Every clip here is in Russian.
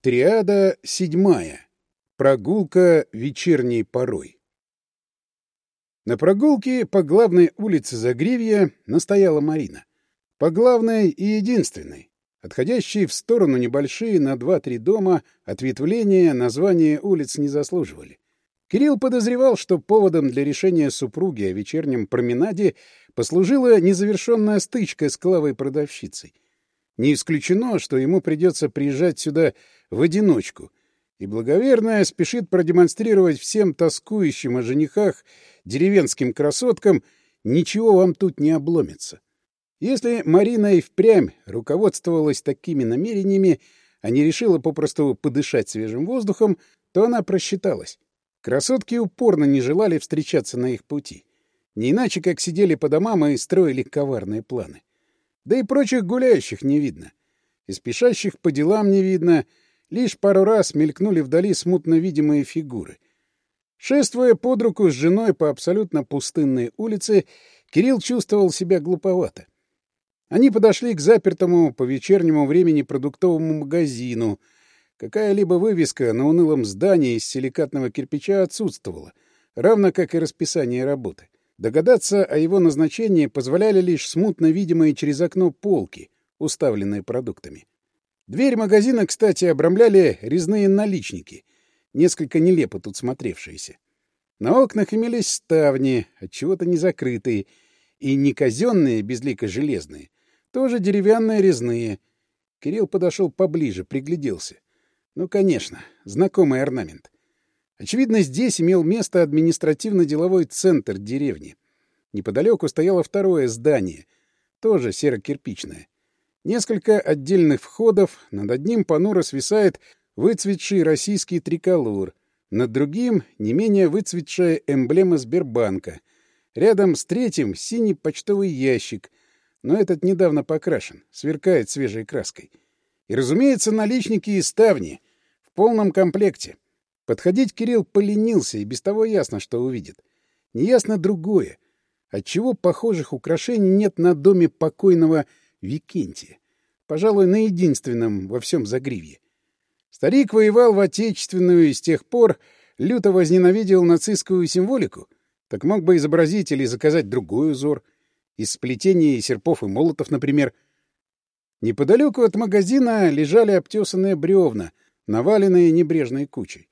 Триада седьмая. Прогулка вечерней порой. На прогулке по главной улице Загривья настояла Марина. По главной и единственной. Отходящие в сторону небольшие на два-три дома ответвления названия улиц не заслуживали. Кирилл подозревал, что поводом для решения супруги о вечернем променаде послужила незавершенная стычка с Клавой-продавщицей. Не исключено, что ему придется приезжать сюда в одиночку, и благоверная спешит продемонстрировать всем тоскующим о женихах деревенским красоткам, ничего вам тут не обломится. Если Марина и впрямь руководствовалась такими намерениями, а не решила попросту подышать свежим воздухом, то она просчиталась. Красотки упорно не желали встречаться на их пути. Не иначе, как сидели по домам и строили коварные планы. Да и прочих гуляющих не видно. И спешащих по делам не видно, Лишь пару раз мелькнули вдали смутно видимые фигуры. Шествуя под руку с женой по абсолютно пустынной улице, Кирилл чувствовал себя глуповато. Они подошли к запертому по вечернему времени продуктовому магазину. Какая-либо вывеска на унылом здании из силикатного кирпича отсутствовала, равно как и расписание работы. Догадаться о его назначении позволяли лишь смутно видимые через окно полки, уставленные продуктами. Дверь магазина, кстати, обрамляли резные наличники, несколько нелепо тут смотревшиеся. На окнах имелись ставни, от чего то не закрытые, и не казенные, безлико железные, тоже деревянные резные. Кирилл подошел поближе, пригляделся. Ну, конечно, знакомый орнамент. Очевидно, здесь имел место административно-деловой центр деревни. Неподалеку стояло второе здание, тоже серо-кирпичное — Несколько отдельных входов, над одним понуро свисает выцветший российский триколор, над другим — не менее выцветшая эмблема Сбербанка. Рядом с третьим — синий почтовый ящик, но этот недавно покрашен, сверкает свежей краской. И, разумеется, наличники и ставни в полном комплекте. Подходить Кирилл поленился, и без того ясно, что увидит. Неясно другое. Отчего похожих украшений нет на доме покойного Кирилла? Викентия, пожалуй, на единственном во всем загривье. Старик воевал в Отечественную и с тех пор люто возненавидел нацистскую символику, так мог бы изобразить или заказать другой узор, из сплетения серпов и молотов, например. Неподалеку от магазина лежали обтесанные бревна, наваленные небрежной кучей.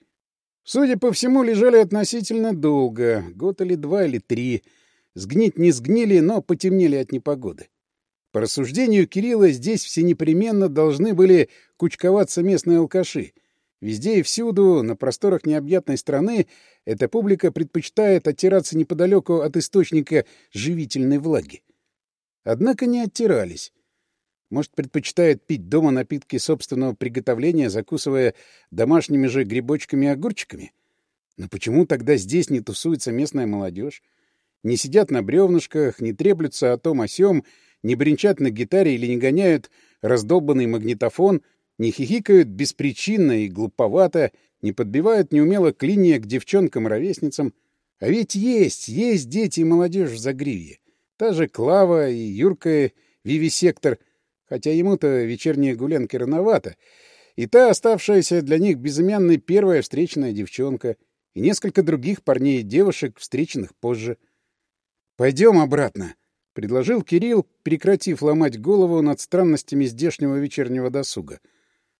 Судя по всему, лежали относительно долго, год или два или три. Сгнить не сгнили, но потемнели от непогоды. По рассуждению Кирилла, здесь все непременно должны были кучковаться местные алкаши. Везде и всюду, на просторах необъятной страны, эта публика предпочитает оттираться неподалеку от источника живительной влаги. Однако не оттирались. Может, предпочитает пить дома напитки собственного приготовления, закусывая домашними же грибочками и огурчиками? Но почему тогда здесь не тусуется местная молодежь? Не сидят на бревнышках, не треплются о том о сём, не бренчат на гитаре или не гоняют раздолбанный магнитофон, не хихикают беспричинно и глуповато, не подбивают неумело клинья к девчонкам-ровесницам. А ведь есть, есть дети и молодежь в Загривье. Та же Клава и Юрка Вивисектор, хотя ему-то вечерние гулянки рановато, и та оставшаяся для них безымянной первая встречная девчонка, и несколько других парней и девушек, встреченных позже. «Пойдем обратно», предложил Кирилл, прекратив ломать голову над странностями здешнего вечернего досуга.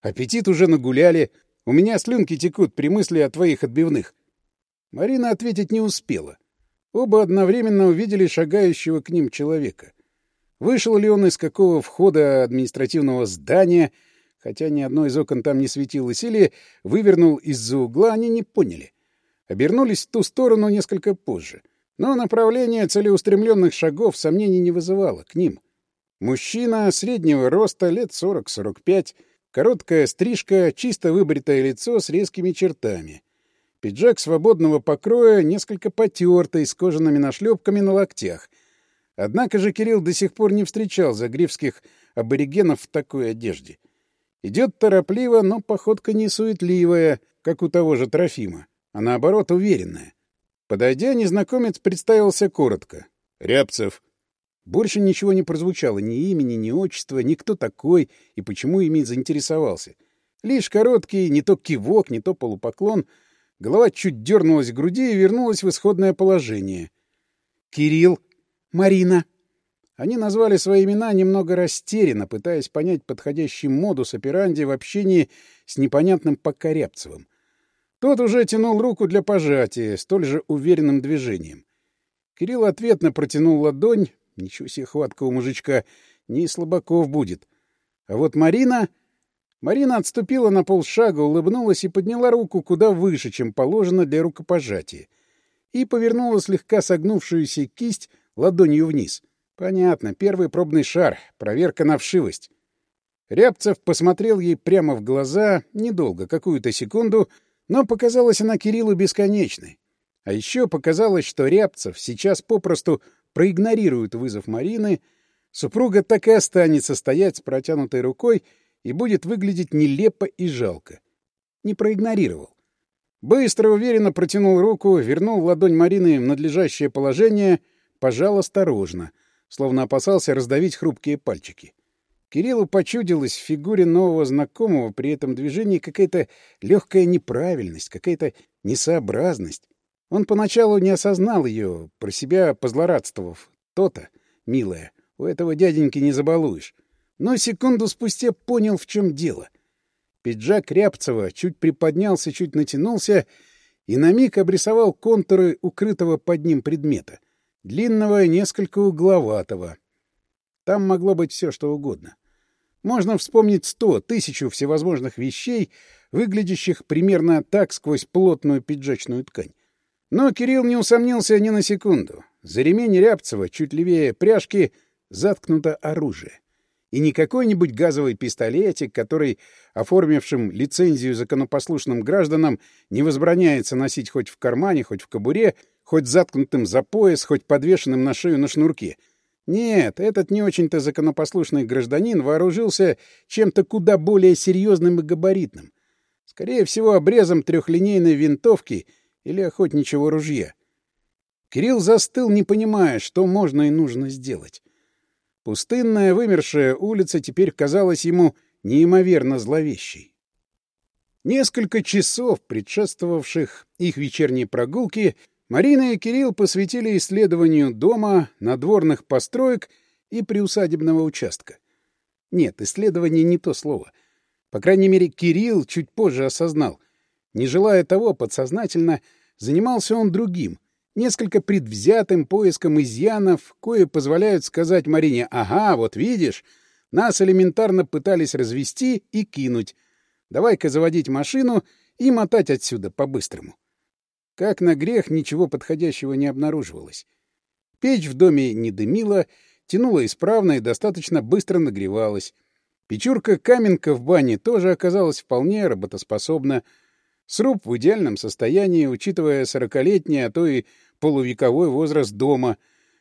«Аппетит уже нагуляли. У меня слюнки текут при мысли о твоих отбивных». Марина ответить не успела. Оба одновременно увидели шагающего к ним человека. Вышел ли он из какого входа административного здания, хотя ни одно из окон там не светилось, или вывернул из-за угла, они не поняли. Обернулись в ту сторону несколько позже — но направление целеустремленных шагов сомнений не вызывало к ним. Мужчина среднего роста, лет 40-45, короткая стрижка, чисто выбритое лицо с резкими чертами. Пиджак свободного покроя, несколько потертый, с кожаными нашлепками на локтях. Однако же Кирилл до сих пор не встречал загривских аборигенов в такой одежде. Идет торопливо, но походка не суетливая, как у того же Трофима, а наоборот уверенная. Подойдя, незнакомец представился коротко. «Рябцев». Больше ничего не прозвучало, ни имени, ни отчества, ни кто такой и почему ими заинтересовался. Лишь короткий, не то кивок, не то полупоклон. Голова чуть дернулась к груди и вернулась в исходное положение. «Кирилл», «Марина». Они назвали свои имена немного растерянно, пытаясь понять подходящий модус операнди в общении с непонятным Покорябцевым. Тот уже тянул руку для пожатия, столь же уверенным движением. Кирилл ответно протянул ладонь. Ничего себе хватка у мужичка. Не слабаков будет. А вот Марина... Марина отступила на полшага, улыбнулась и подняла руку куда выше, чем положено для рукопожатия. И повернула слегка согнувшуюся кисть ладонью вниз. Понятно, первый пробный шар, проверка на вшивость. Рябцев посмотрел ей прямо в глаза, недолго, какую-то секунду — но показалось, она Кириллу бесконечной. А еще показалось, что Рябцев сейчас попросту проигнорирует вызов Марины, супруга так и останется стоять с протянутой рукой и будет выглядеть нелепо и жалко. Не проигнорировал. Быстро, уверенно протянул руку, вернул ладонь Марины в надлежащее положение, пожал осторожно, словно опасался раздавить хрупкие пальчики. Кириллу почудилась в фигуре нового знакомого при этом движении какая-то легкая неправильность, какая-то несообразность. Он поначалу не осознал ее, про себя позлорадствовав. То-то, милая, у этого дяденьки не забалуешь. Но секунду спустя понял, в чем дело. Пиджак Рябцева чуть приподнялся, чуть натянулся и на миг обрисовал контуры укрытого под ним предмета. Длинного и несколько угловатого — там могло быть все, что угодно. Можно вспомнить сто, тысячу всевозможных вещей, выглядящих примерно так сквозь плотную пиджачную ткань. Но Кирилл не усомнился ни на секунду. За ремень Рябцева, чуть левее пряжки, заткнуто оружие. И не какой-нибудь газовый пистолетик, который оформившим лицензию законопослушным гражданам не возбраняется носить хоть в кармане, хоть в кобуре, хоть заткнутым за пояс, хоть подвешенным на шею на шнурке — нет, этот не очень-то законопослушный гражданин вооружился чем-то куда более серьезным и габаритным. Скорее всего, обрезом трехлинейной винтовки или охотничьего ружья. Кирилл застыл, не понимая, что можно и нужно сделать. Пустынная, вымершая улица теперь казалась ему неимоверно зловещей. Несколько часов, предшествовавших их вечерней прогулке, Марина и Кирилл посвятили исследованию дома, надворных построек и приусадебного участка. Нет, исследование не то слово. По крайней мере, Кирилл чуть позже осознал. Не желая того, подсознательно занимался он другим, несколько предвзятым поиском изъянов, кое позволяют сказать Марине «Ага, вот видишь, нас элементарно пытались развести и кинуть. Давай-ка заводить машину и мотать отсюда по-быстрому». Как на грех ничего подходящего не обнаруживалось. Печь в доме не дымила, тянула исправно и достаточно быстро нагревалась. Печурка-каменка в бане тоже оказалась вполне работоспособна. Сруб в идеальном состоянии, учитывая сорокалетний, а то и полувековой возраст дома.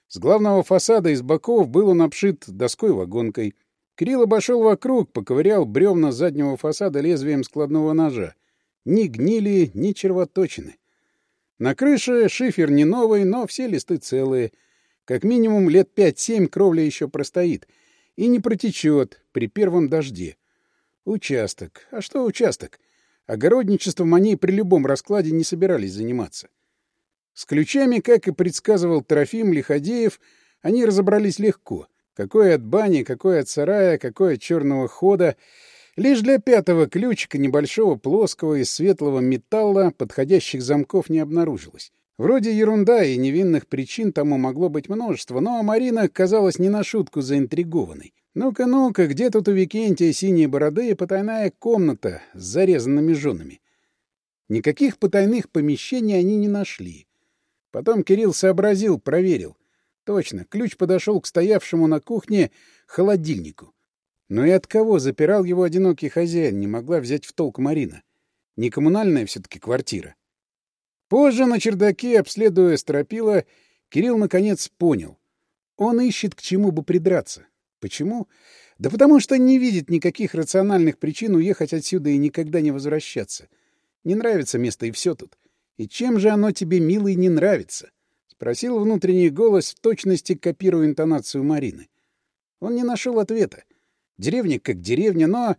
С главного фасада из боков был он обшит доской-вагонкой. Кирилл обошел вокруг, поковырял бревна заднего фасада лезвием складного ножа. Ни гнили, ни червоточины. На крыше шифер не новый, но все листы целые. Как минимум лет пять-семь кровля еще простоит и не протечет при первом дожде. Участок. А что участок? Огородничеством они при любом раскладе не собирались заниматься. С ключами, как и предсказывал Трофим Лиходеев, они разобрались легко. Какое от бани, какое от сарая, какое от черного хода — Лишь для пятого ключика небольшого плоского из светлого металла подходящих замков не обнаружилось. Вроде ерунда и невинных причин тому могло быть множество, но Марина казалась не на шутку заинтригованной. «Ну-ка, ну-ка, где тут у Викентия синие бороды и потайная комната с зарезанными женами?» Никаких потайных помещений они не нашли. Потом Кирилл сообразил, проверил. Точно, ключ подошел к стоявшему на кухне холодильнику. Ну, Но и от кого запирал его одинокий хозяин, не могла взять в толк Марина. Не коммунальная все-таки квартира. Позже на чердаке, обследуя стропила, Кирилл наконец понял. Он ищет к чему бы придраться. Почему? Да потому что не видит никаких рациональных причин уехать отсюда и никогда не возвращаться. Не нравится место и все тут. И чем же оно тебе, милый, не нравится? Спросил внутренний голос, в точности копируя интонацию Марины. Он не нашел ответа. Деревня как деревня, но...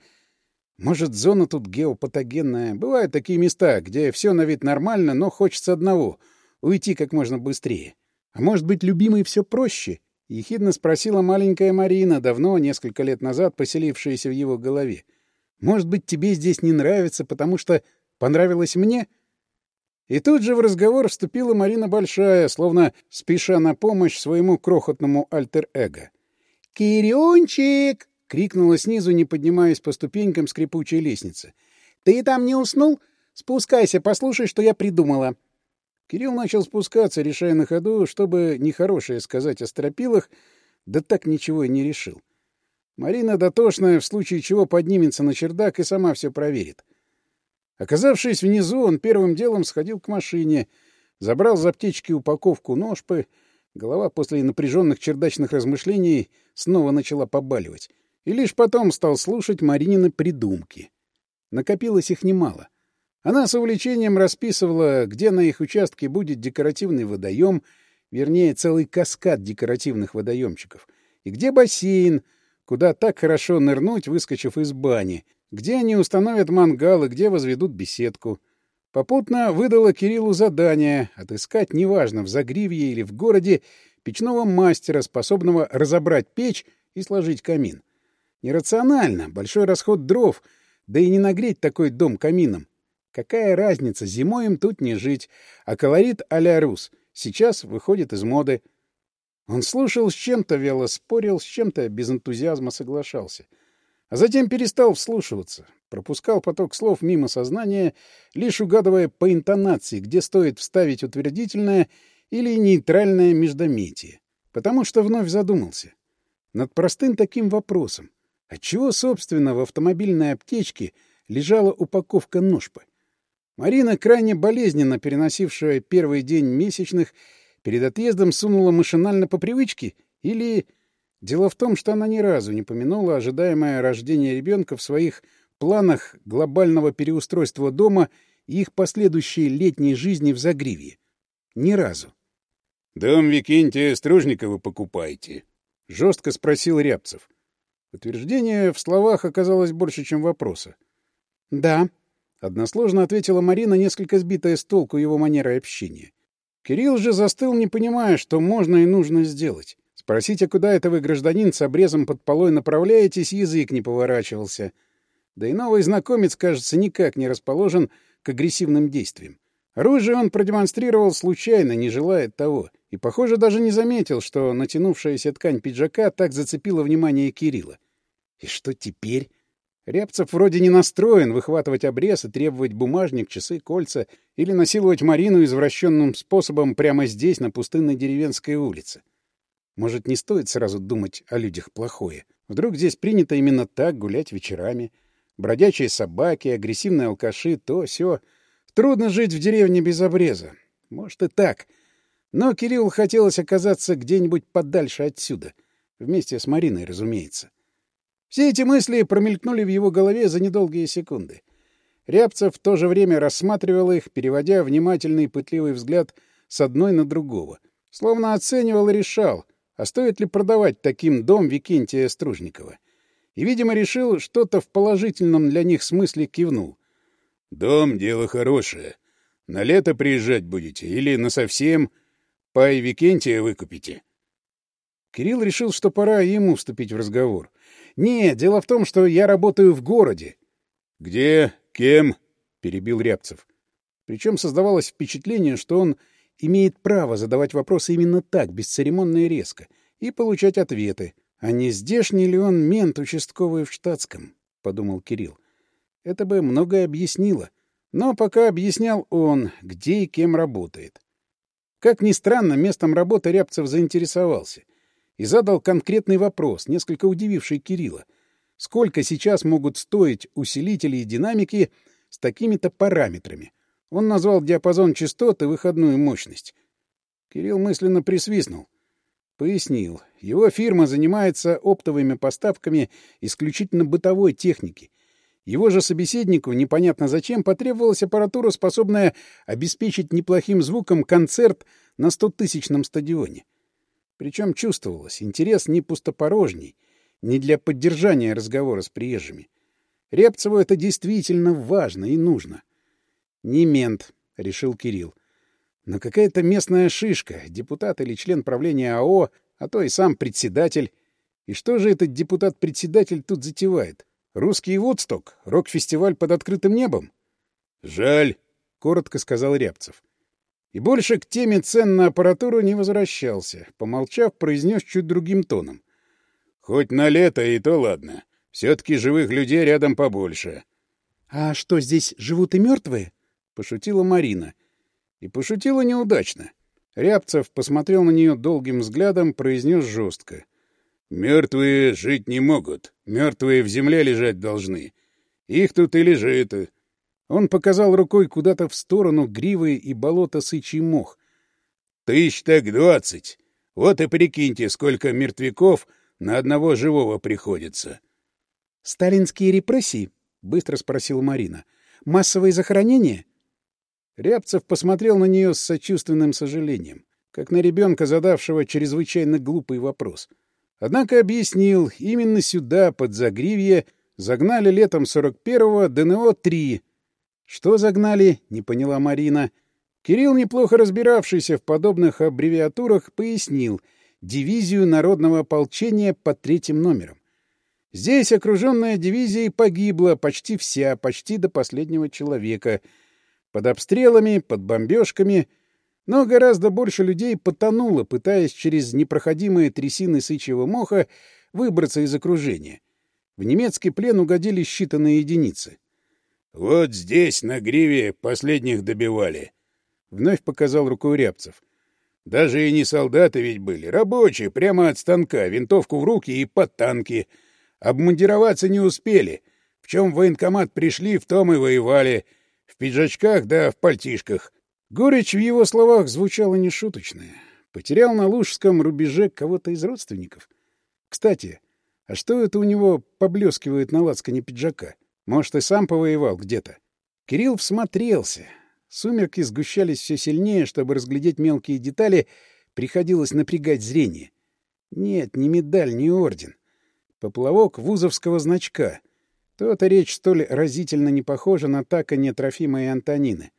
Может, зона тут геопатогенная. Бывают такие места, где все на вид нормально, но хочется одного — уйти как можно быстрее. А может быть, любимый все проще? — ехидно спросила маленькая Марина, давно, несколько лет назад, поселившаяся в его голове. — Может быть, тебе здесь не нравится, потому что понравилось мне? И тут же в разговор вступила Марина Большая, словно спеша на помощь своему крохотному альтер-эго. «Кирюнчик!» — крикнула снизу, не поднимаясь по ступенькам скрипучей лестницы. «Ты и там не уснул? Спускайся, послушай, что я придумала!» Кирилл начал спускаться, решая на ходу, чтобы нехорошее сказать о стропилах, да так ничего и не решил. Марина дотошная, в случае чего поднимется на чердак и сама все проверит. Оказавшись внизу, он первым делом сходил к машине, забрал за аптечки упаковку ножпы, голова после напряженных чердачных размышлений снова начала побаливать и лишь потом стал слушать Маринины придумки. Накопилось их немало. Она с увлечением расписывала, где на их участке будет декоративный водоем, вернее, целый каскад декоративных водоемчиков, и где бассейн, куда так хорошо нырнуть, выскочив из бани, где они установят мангал и где возведут беседку. Попутно выдала Кириллу задание отыскать, неважно, в Загривье или в городе, печного мастера, способного разобрать печь и сложить камин. Нерационально, Большой расход дров. Да и не нагреть такой дом камином. Какая разница, зимой им тут не жить. А колорит а-ля рус сейчас выходит из моды. Он слушал с чем-то вяло, спорил с чем-то, без энтузиазма соглашался. А затем перестал вслушиваться, пропускал поток слов мимо сознания, лишь угадывая по интонации, где стоит вставить утвердительное или нейтральное междометие, потому что вновь задумался над простым таким вопросом. А Отчего, собственно, в автомобильной аптечке лежала упаковка ножпы? Марина, крайне болезненно переносившая первый день месячных, перед отъездом сунула машинально по привычке или... Дело в том, что она ни разу не помянула ожидаемое рождение ребенка в своих планах глобального переустройства дома и их последующей летней жизни в Загривье. Ни разу. — Дом Викентия Стружникова покупайте, — жестко спросил Рябцев. — Утверждение в словах оказалось больше, чем вопроса. «Да», — односложно ответила Марина, несколько сбитая с толку его манерой общения. Кирилл же застыл, не понимая, что можно и нужно сделать. Спросите, куда это вы, гражданин, с обрезом под полой направляетесь, язык не поворачивался. Да и новый знакомец, кажется, никак не расположен к агрессивным действиям. Оружие он продемонстрировал случайно, не желая того, и, похоже, даже не заметил, что натянувшаяся ткань пиджака так зацепила внимание Кирилла. И что теперь? Рябцев вроде не настроен выхватывать обрез и требовать бумажник, часы, кольца или насиловать Марину извращенным способом прямо здесь, на пустынной деревенской улице. Может, не стоит сразу думать о людях плохое? Вдруг здесь принято именно так гулять вечерами? Бродячие собаки, агрессивные алкаши, то, сё. Трудно жить в деревне без обреза. Может, и так. Но Кириллу хотелось оказаться где-нибудь подальше отсюда. Вместе с Мариной, разумеется. Все эти мысли промелькнули в его голове за недолгие секунды. Рябцев в то же время рассматривал их, переводя внимательный пытливый взгляд с одной на другого. Словно оценивал и решал, а стоит ли продавать таким дом Викентия Стружникова. И, видимо, решил, что-то в положительном для них смысле кивнул — Дом — дело хорошее. На лето приезжать будете или на совсем пай Викентия выкупите?» Кирилл решил, что пора ему вступить в разговор. Нет, дело в том, что я работаю в городе». «Где? Кем?» — перебил Рябцев. Причем создавалось впечатление, что он имеет право задавать вопросы именно так, бесцеремонно и резко, и получать ответы. «А не здешний ли он мент участковый в штатском?» — подумал Кирилл. Это бы многое объяснило. Но пока объяснял он, где и кем работает. Как ни странно, местом работы Рябцев заинтересовался и задал конкретный вопрос, несколько удививший Кирилла. Сколько сейчас могут стоить усилители и динамики с такими-то параметрами? Он назвал диапазон частот и выходную мощность. Кирилл мысленно присвистнул. Пояснил. Его фирма занимается оптовыми поставками исключительно бытовой техники его же собеседнику непонятно зачем потребовалась аппаратура, способная обеспечить неплохим звуком концерт на стотысячном стадионе. Причем чувствовалось, интерес не пустопорожний, не для поддержания разговора с приезжими. Репцеву это действительно важно и нужно. «Не мент», — решил Кирилл. «Но какая-то местная шишка, депутат или член правления АО, а то и сам председатель. И что же этот депутат-председатель тут затевает?» Русский Вудсток, рок-фестиваль под открытым небом. Жаль, коротко сказал Рябцев. И больше к теме цен на аппаратуру не возвращался, помолчав, произнес чуть другим тоном. Хоть на лето и то ладно. Все-таки живых людей рядом побольше. А что, здесь живут и мертвые? пошутила Марина. И пошутила неудачно. Рябцев посмотрел на нее долгим взглядом, произнес жестко. — Мертвые жить не могут. Мертвые в земле лежать должны. Их тут и лежит. Он показал рукой куда-то в сторону гривы и болота сычий мох. Тысяч так двадцать. Вот и прикиньте, сколько мертвяков на одного живого приходится. — Сталинские репрессии? — быстро спросила Марина. — Массовые захоронения? Рябцев посмотрел на нее с сочувственным сожалением, как на ребенка, задавшего чрезвычайно глупый вопрос. — Однако объяснил, именно сюда, под Загривье, загнали летом 41-го ДНО-3. Что загнали, не поняла Марина. Кирилл, неплохо разбиравшийся в подобных аббревиатурах, пояснил дивизию народного ополчения под третьим номером. Здесь окруженная дивизией погибла почти вся, почти до последнего человека. Под обстрелами, под бомбежками — но гораздо больше людей потонуло, пытаясь через непроходимые трясины сычьего моха выбраться из окружения. В немецкий плен угодили считанные единицы. «Вот здесь, на гриве, последних добивали», — вновь показал рукой Рябцев. «Даже и не солдаты ведь были, рабочие, прямо от станка, винтовку в руки и под танки. Обмундироваться не успели. В чем в военкомат пришли, в том и воевали. В пиджачках да в пальтишках. Горечь в его словах звучала нешуточная. Потерял на Лужском рубеже кого-то из родственников. Кстати, а что это у него поблескивает на лацкане пиджака? Может, и сам повоевал где-то? Кирилл всмотрелся. Сумерки сгущались все сильнее, чтобы разглядеть мелкие детали, приходилось напрягать зрение. Нет, ни медаль, ни орден. Поплавок вузовского значка. То-то речь столь разительно не похожа на Такане Трофима и Антонины.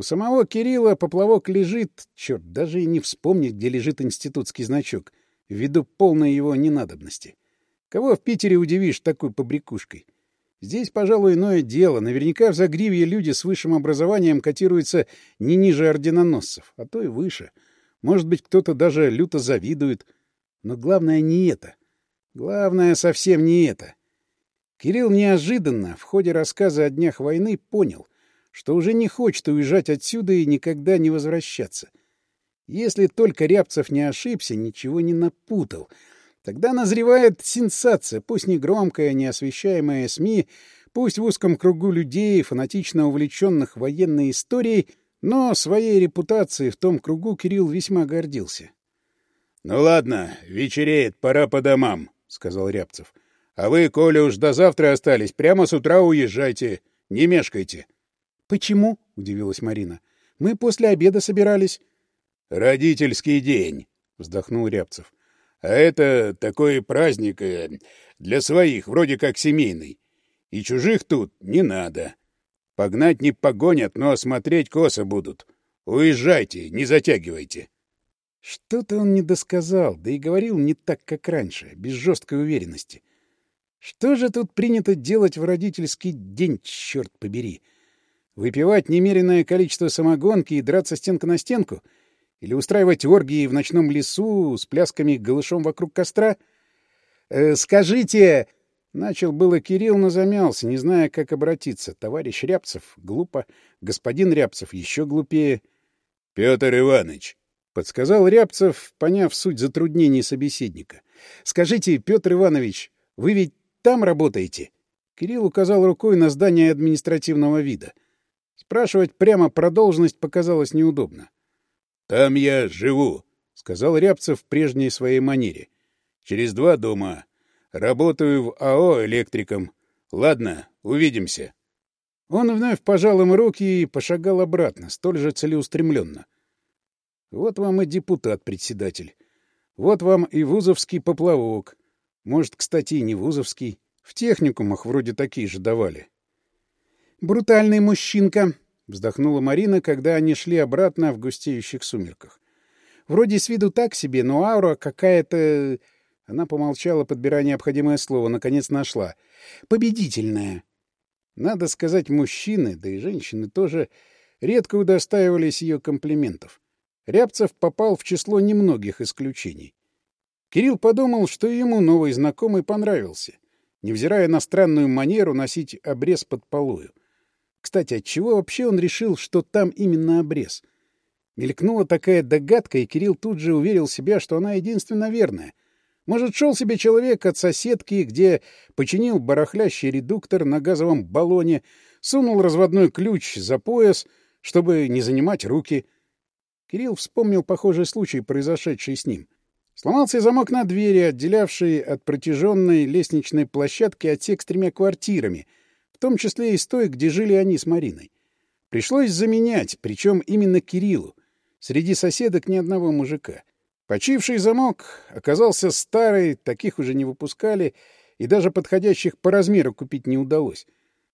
У самого Кирилла поплавок лежит, черт, даже и не вспомнить, где лежит институтский значок, ввиду полной его ненадобности. Кого в Питере удивишь такой побрякушкой? Здесь, пожалуй, иное дело. Наверняка в Загривье люди с высшим образованием котируются не ниже орденоносцев, а то и выше. Может быть, кто-то даже люто завидует. Но главное не это. Главное совсем не это. Кирилл неожиданно в ходе рассказа о днях войны понял, что уже не хочет уезжать отсюда и никогда не возвращаться. Если только Рябцев не ошибся, ничего не напутал, тогда назревает сенсация, пусть негромкая, не освещаемая СМИ, пусть в узком кругу людей, фанатично увлеченных военной историей, но своей репутацией в том кругу Кирилл весьма гордился. — Ну ладно, вечереет, пора по домам, — сказал Рябцев. — А вы, Коля, уж до завтра остались, прямо с утра уезжайте, не мешкайте. — «Почему?» — удивилась Марина. «Мы после обеда собирались». «Родительский день», — вздохнул Рябцев. «А это такой праздник э, для своих, вроде как семейный. И чужих тут не надо. Погнать не погонят, но осмотреть косо будут. Уезжайте, не затягивайте». Что-то он не досказал, да и говорил не так, как раньше, без жесткой уверенности. Что же тут принято делать в родительский день, черт побери? выпивать немеренное количество самогонки и драться стенка на стенку? Или устраивать оргии в ночном лесу с плясками голышом вокруг костра? «Э, «Скажите...» — начал было Кирилл, но замялся, не зная, как обратиться. Товарищ Рябцев — глупо, господин Рябцев — еще глупее. «Петр Иванович!» — подсказал Рябцев, поняв суть затруднений собеседника. «Скажите, Петр Иванович, вы ведь там работаете?» Кирилл указал рукой на здание административного вида — Спрашивать прямо про должность показалось неудобно. «Там я живу», — сказал Рябцев в прежней своей манере. «Через два дома. Работаю в АО электриком. Ладно, увидимся». Он вновь пожал им руки и пошагал обратно, столь же целеустремленно. «Вот вам и депутат-председатель. Вот вам и вузовский поплавок. Может, кстати, и не вузовский. В техникумах вроде такие же давали. «Брутальный мужчинка!» — вздохнула Марина, когда они шли обратно в густеющих сумерках. «Вроде с виду так себе, но аура какая-то...» Она помолчала, подбирая необходимое слово, наконец нашла. «Победительная!» Надо сказать, мужчины, да и женщины тоже, редко удостаивались ее комплиментов. Рябцев попал в число немногих исключений. Кирилл подумал, что ему новый знакомый понравился, невзирая на странную манеру носить обрез под полою. Кстати, от чего вообще он решил, что там именно обрез? Мелькнула такая догадка, и Кирилл тут же уверил себя, что она единственно верная. Может, шел себе человек от соседки, где починил барахлящий редуктор на газовом баллоне, сунул разводной ключ за пояс, чтобы не занимать руки. Кирилл вспомнил похожий случай, произошедший с ним. Сломался замок на двери, отделявший от протяженной лестничной площадки отсек с тремя квартирами — том числе и с той, где жили они с Мариной. Пришлось заменять, причем именно Кириллу. Среди соседок ни одного мужика. Почивший замок оказался старый, таких уже не выпускали, и даже подходящих по размеру купить не удалось.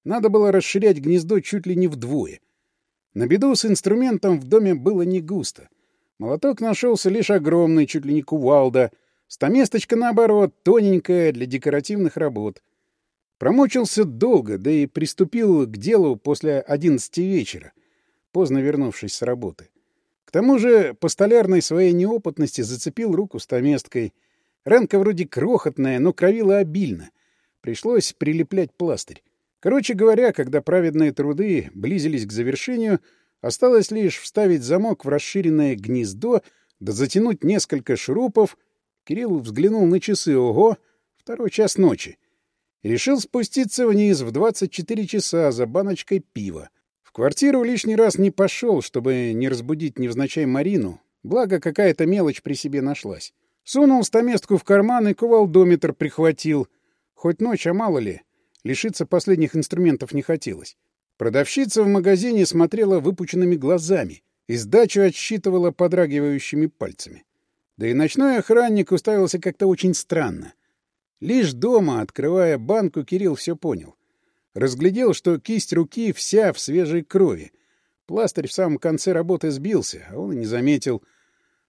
Надо было расширять гнездо чуть ли не вдвое. На беду с инструментом в доме было не густо. Молоток нашелся лишь огромный, чуть ли не кувалда. Стаместочка, наоборот, тоненькая, для декоративных работ — Промучился долго, да и приступил к делу после одиннадцати вечера, поздно вернувшись с работы. К тому же по столярной своей неопытности зацепил руку стаместкой. Ранка вроде крохотная, но кровила обильно. Пришлось прилеплять пластырь. Короче говоря, когда праведные труды близились к завершению, осталось лишь вставить замок в расширенное гнездо, да затянуть несколько шурупов. Кирилл взглянул на часы. Ого! Второй час ночи решил спуститься вниз в 24 часа за баночкой пива. В квартиру лишний раз не пошел, чтобы не разбудить невзначай Марину, благо какая-то мелочь при себе нашлась. Сунул стаместку в карман и кувалдометр прихватил. Хоть ночь, а мало ли, лишиться последних инструментов не хотелось. Продавщица в магазине смотрела выпученными глазами и сдачу отсчитывала подрагивающими пальцами. Да и ночной охранник уставился как-то очень странно — Лишь дома, открывая банку, Кирилл все понял. Разглядел, что кисть руки вся в свежей крови. Пластырь в самом конце работы сбился, а он и не заметил.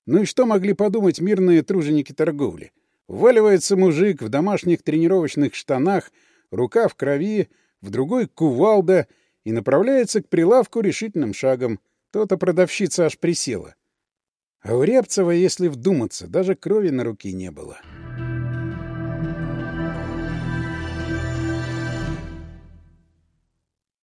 Ну и что могли подумать мирные труженики торговли? Вваливается мужик в домашних тренировочных штанах, рука в крови, в другой — кувалда, и направляется к прилавку решительным шагом. То-то продавщица аж присела. А у Рябцева, если вдуматься, даже крови на руке не было. —